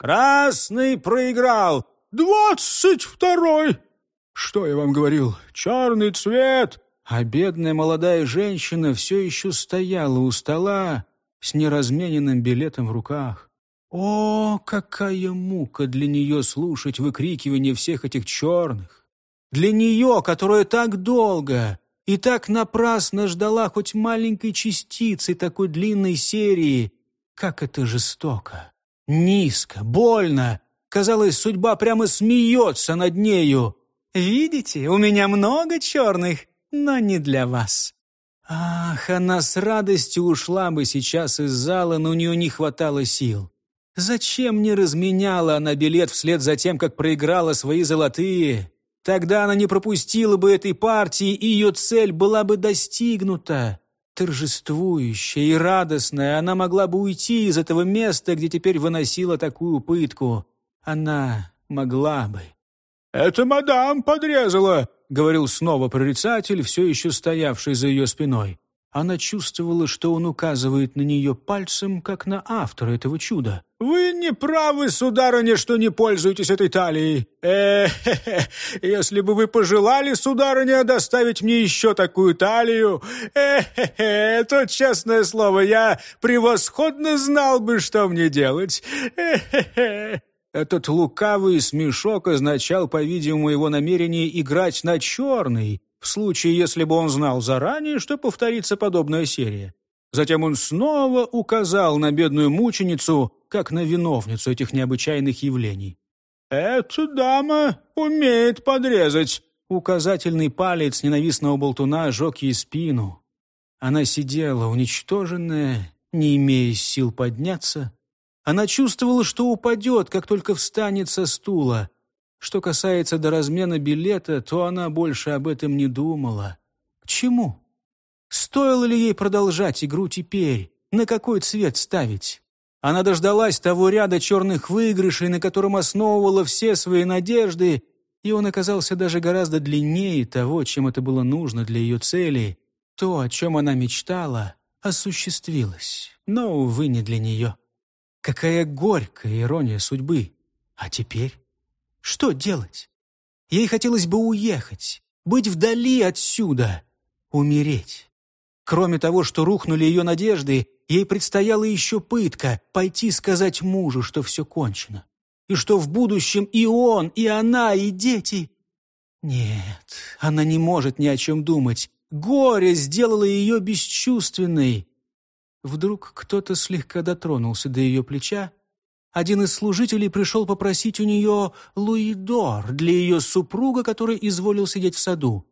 «Красный проиграл!» «Двадцать второй!» «Что я вам говорил? Черный цвет!» А бедная молодая женщина все еще стояла у стола с неразмененным билетом в руках. О, какая мука для нее слушать выкрикивание всех этих черных! Для нее, которая так долго и так напрасно ждала хоть маленькой частицы такой длинной серии. Как это жестоко, низко, больно. Казалось, судьба прямо смеется над нею. «Видите, у меня много черных, но не для вас». Ах, она с радостью ушла бы сейчас из зала, но у нее не хватало сил. Зачем не разменяла она билет вслед за тем, как проиграла свои золотые? Тогда она не пропустила бы этой партии, и ее цель была бы достигнута. Торжествующая и радостная, она могла бы уйти из этого места, где теперь выносила такую пытку. Она могла бы. «Это мадам подрезала», — говорил снова прорицатель, все еще стоявший за ее спиной. Она чувствовала, что он указывает на нее пальцем, как на автора этого чуда. «Вы не правы, сударыня, что не пользуетесь этой талией. э хе если бы вы пожелали, сударыня, доставить мне еще такую талию, э хе то, честное слово, я превосходно знал бы, что мне делать. э Этот лукавый смешок означал, по-видимому, его намерение играть на черный, в случае, если бы он знал заранее, что повторится подобная серия. Затем он снова указал на бедную мученицу, как на виновницу этих необычайных явлений. «Эта дама умеет подрезать!» Указательный палец ненавистного болтуна жег ей спину. Она сидела, уничтоженная, не имея сил подняться. Она чувствовала, что упадет, как только встанет со стула. Что касается до размена билета, то она больше об этом не думала. К чему? Стоило ли ей продолжать игру теперь? На какой цвет ставить? Она дождалась того ряда черных выигрышей, на котором основывала все свои надежды, и он оказался даже гораздо длиннее того, чем это было нужно для ее цели. То, о чем она мечтала, осуществилось, но, увы, не для нее. Какая горькая ирония судьбы. А теперь? Что делать? Ей хотелось бы уехать, быть вдали отсюда, умереть. Кроме того, что рухнули ее надежды, ей предстояла еще пытка — пойти сказать мужу, что все кончено. И что в будущем и он, и она, и дети... Нет, она не может ни о чем думать. Горе сделало ее бесчувственной. Вдруг кто-то слегка дотронулся до ее плеча, один из служителей пришел попросить у нее луидор для ее супруга, который изволил сидеть в саду.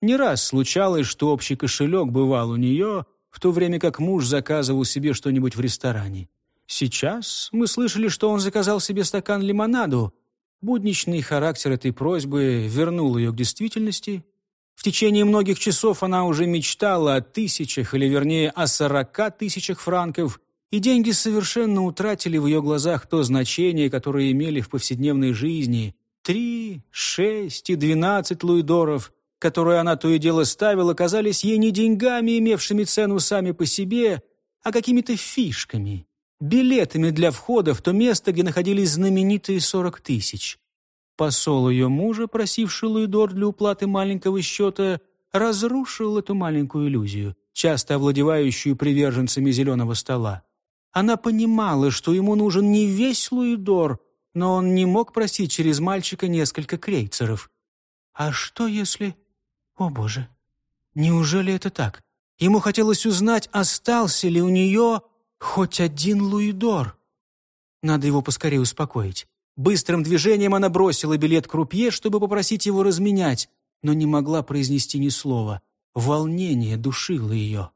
Не раз случалось, что общий кошелек бывал у нее, в то время как муж заказывал себе что-нибудь в ресторане. Сейчас мы слышали, что он заказал себе стакан лимонаду. Будничный характер этой просьбы вернул ее к действительности. В течение многих часов она уже мечтала о тысячах, или вернее о сорока тысячах франков, и деньги совершенно утратили в ее глазах то значение, которое имели в повседневной жизни. Три, шесть и двенадцать луидоров, которые она то и дело ставила, казались ей не деньгами, имевшими цену сами по себе, а какими-то фишками, билетами для входа в то место, где находились знаменитые сорок тысяч. Посол ее мужа, просивший луидор для уплаты маленького счета, разрушил эту маленькую иллюзию, часто овладевающую приверженцами зеленого стола. Она понимала, что ему нужен не весь Луидор, но он не мог просить через мальчика несколько крейцеров. А что если... О, Боже! Неужели это так? Ему хотелось узнать, остался ли у нее хоть один Луидор. Надо его поскорее успокоить. Быстрым движением она бросила билет крупье, чтобы попросить его разменять, но не могла произнести ни слова. Волнение душило ее.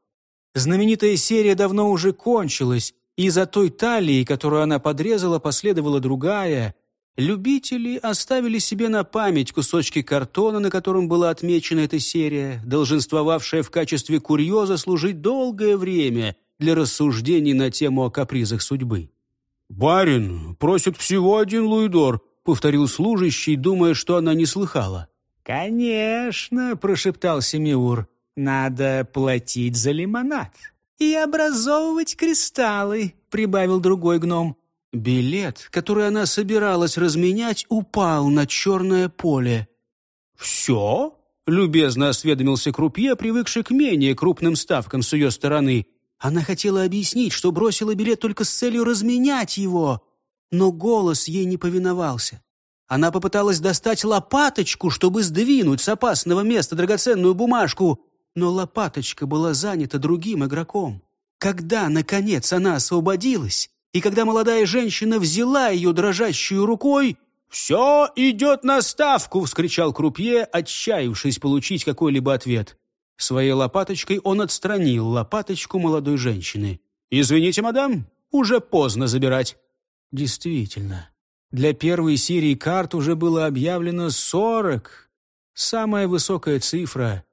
Знаменитая серия давно уже кончилась, и за той талией, которую она подрезала, последовала другая. Любители оставили себе на память кусочки картона, на котором была отмечена эта серия, долженствовавшая в качестве курьеза служить долгое время для рассуждений на тему о капризах судьбы. «Барин просит всего один луидор», — повторил служащий, думая, что она не слыхала. «Конечно», — прошептал Семиур, — «надо платить за лимонад» и образовывать кристаллы», — прибавил другой гном. Билет, который она собиралась разменять, упал на черное поле. «Все?» — любезно осведомился крупье, привыкший к менее крупным ставкам с ее стороны. Она хотела объяснить, что бросила билет только с целью разменять его, но голос ей не повиновался. Она попыталась достать лопаточку, чтобы сдвинуть с опасного места драгоценную бумажку, но лопаточка была занята другим игроком. Когда, наконец, она освободилась, и когда молодая женщина взяла ее дрожащую рукой, «Все идет на ставку!» — вскричал крупье, отчаявшись получить какой-либо ответ. Своей лопаточкой он отстранил лопаточку молодой женщины. «Извините, мадам, уже поздно забирать». Действительно, для первой серии карт уже было объявлено сорок. Самая высокая цифра.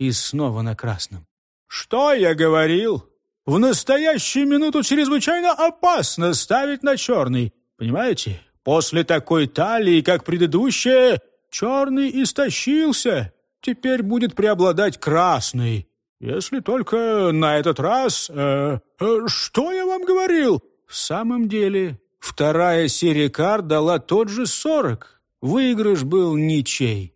И снова на красном. «Что я говорил? В настоящую минуту чрезвычайно опасно ставить на черный. Понимаете? После такой талии, как предыдущая, черный истощился. Теперь будет преобладать красный. Если только на этот раз... Э, э, что я вам говорил? В самом деле, вторая серия карт дала тот же сорок. Выигрыш был ничей.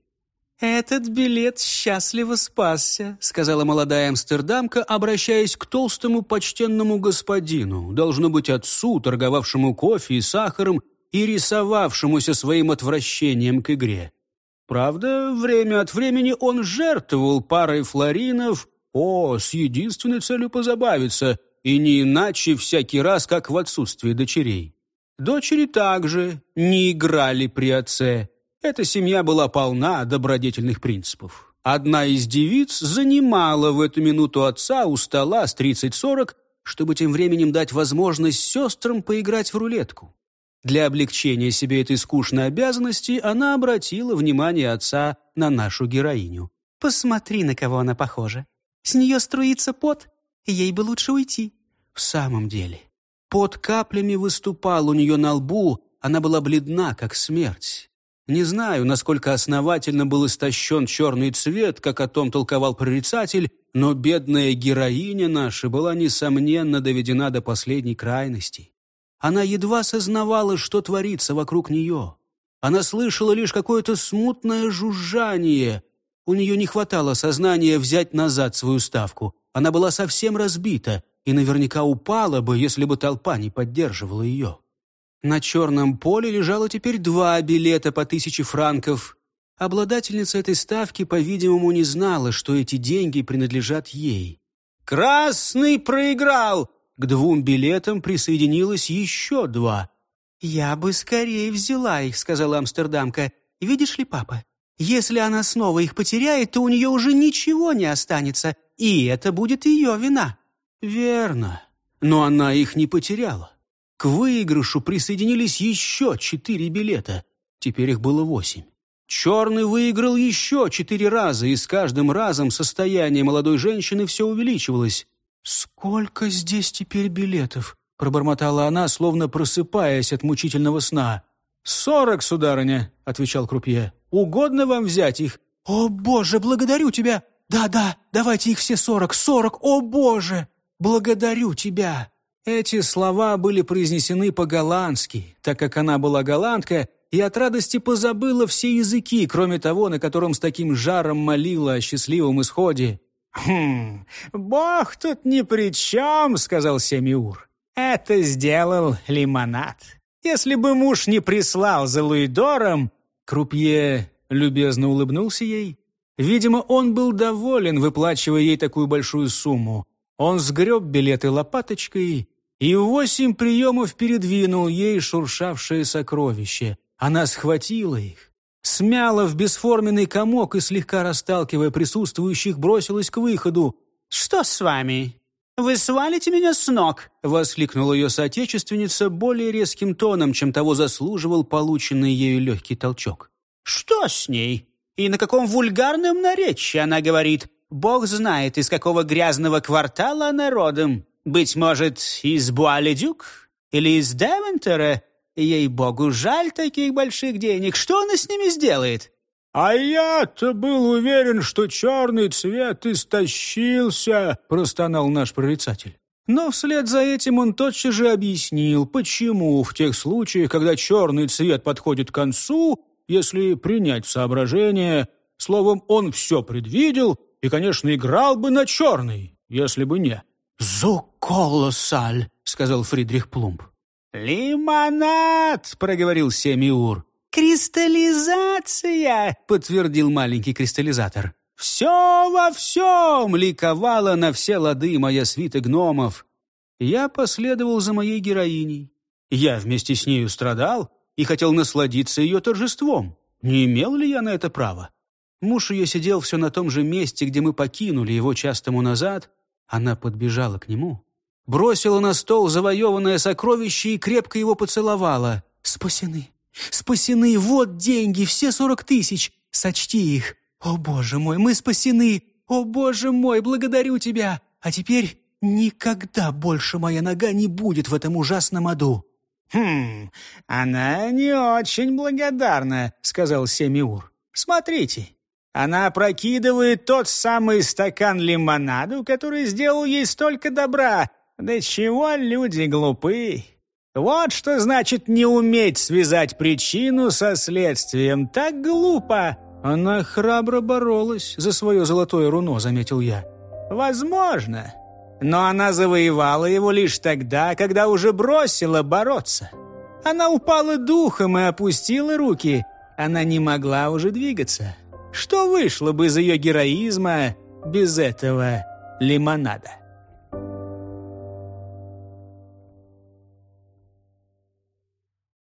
«Этот билет счастливо спасся», — сказала молодая амстердамка, обращаясь к толстому почтенному господину, должно быть отцу, торговавшему кофе и сахаром и рисовавшемуся своим отвращением к игре. Правда, время от времени он жертвовал парой флоринов, о, с единственной целью позабавиться, и не иначе всякий раз, как в отсутствии дочерей. Дочери также не играли при отце. Эта семья была полна добродетельных принципов. Одна из девиц занимала в эту минуту отца у стола с 30-40, чтобы тем временем дать возможность сестрам поиграть в рулетку. Для облегчения себе этой скучной обязанности она обратила внимание отца на нашу героиню. «Посмотри, на кого она похожа. С нее струится пот, ей бы лучше уйти». В самом деле, пот каплями выступал у нее на лбу, она была бледна, как смерть. Не знаю, насколько основательно был истощен черный цвет, как о том толковал прорицатель, но бедная героиня наша была, несомненно, доведена до последней крайности. Она едва сознавала, что творится вокруг нее. Она слышала лишь какое-то смутное жужжание. У нее не хватало сознания взять назад свою ставку. Она была совсем разбита и наверняка упала бы, если бы толпа не поддерживала ее. На черном поле лежало теперь два билета по тысяче франков. Обладательница этой ставки, по-видимому, не знала, что эти деньги принадлежат ей. «Красный проиграл!» К двум билетам присоединилось еще два. «Я бы скорее взяла их», — сказала амстердамка. «Видишь ли, папа, если она снова их потеряет, то у нее уже ничего не останется, и это будет ее вина». «Верно, но она их не потеряла. К выигрышу присоединились еще четыре билета. Теперь их было восемь. Черный выиграл еще четыре раза, и с каждым разом состояние молодой женщины все увеличивалось. «Сколько здесь теперь билетов?» — пробормотала она, словно просыпаясь от мучительного сна. «Сорок, сударыня», — отвечал крупье. «Угодно вам взять их?» «О, Боже, благодарю тебя! Да-да, давайте их все сорок, сорок, о, Боже! Благодарю тебя!» Эти слова были произнесены по-голландски, так как она была голландка и от радости позабыла все языки, кроме того, на котором с таким жаром молила о счастливом исходе. «Хм, бог тут ни при чем», — сказал Семиур. «Это сделал лимонад. Если бы муж не прислал за Луидором...» Крупье любезно улыбнулся ей. Видимо, он был доволен, выплачивая ей такую большую сумму. Он сгреб билеты лопаточкой и восемь приемов передвинул ей шуршавшее сокровище. Она схватила их, смяла в бесформенный комок и, слегка расталкивая присутствующих, бросилась к выходу. «Что с вами? Вы свалите меня с ног!» — воскликнула ее соотечественница более резким тоном, чем того заслуживал полученный ею легкий толчок. «Что с ней? И на каком вульгарном наречии она говорит? Бог знает, из какого грязного квартала она родом. Быть может, из Буаледюк или из Девентера? Ей-богу, жаль таких больших денег. Что она с ними сделает?» «А я-то был уверен, что черный цвет истощился», — простонал наш прорицатель. Но вслед за этим он тотчас же объяснил, почему в тех случаях, когда черный цвет подходит к концу, если принять соображение, словом, он все предвидел и, конечно, играл бы на черный, если бы не. «Зуколоссаль», — сказал Фридрих Плумб. «Лимонад!» — проговорил Семиур. «Кристаллизация!» — подтвердил маленький кристаллизатор. «Все во всем!» — ликовала на все лады моя свита гномов. Я последовал за моей героиней. Я вместе с нею страдал и хотел насладиться ее торжеством. Не имел ли я на это право? Муж ее сидел все на том же месте, где мы покинули его час тому назад. Она подбежала к нему, бросила на стол завоеванное сокровище и крепко его поцеловала. «Спасены! Спасены! Вот деньги, все сорок тысяч! Сочти их! «О, Боже мой, мы спасены! О, Боже мой, благодарю тебя! А теперь никогда больше моя нога не будет в этом ужасном аду!» «Хм, она не очень благодарна», — сказал Семиур. «Смотрите, она опрокидывает тот самый стакан лимонаду, который сделал ей столько добра. Да чего люди глупы! Вот что значит не уметь связать причину со следствием. Так глупо!» «Она храбро боролась за свое золотое руно», — заметил я. «Возможно. Но она завоевала его лишь тогда, когда уже бросила бороться. Она упала духом и опустила руки. Она не могла уже двигаться. Что вышло бы из ее героизма без этого лимонада?»